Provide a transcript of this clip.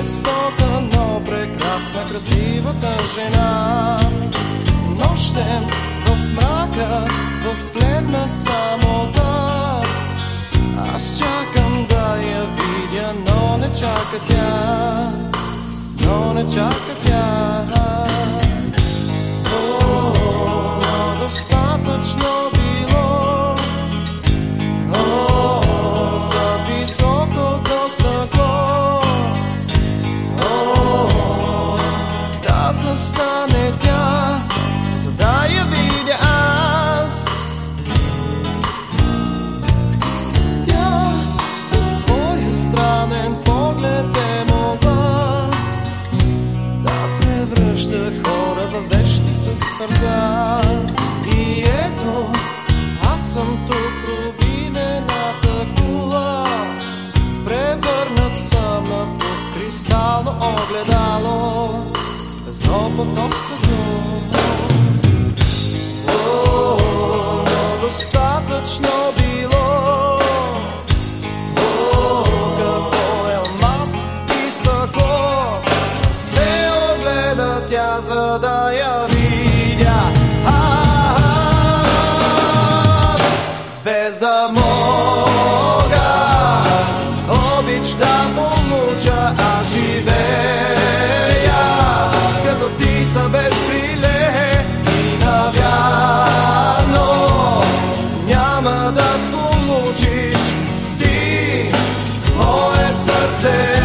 жестока, но прекрасна, красивата жена. Нощем в мрака, в пледна самота, аз чакам да я видя, но не чака тя, но не чака съм тук, рубинената кула, превърнат съм в кристално огледало, безропотно стъкло. О, но достатъчно било. О, огледа тя, за да Boga Obična muđa, a žive ja. Kad otica bez krile i navjano Njama da spomućiš ti moje srce.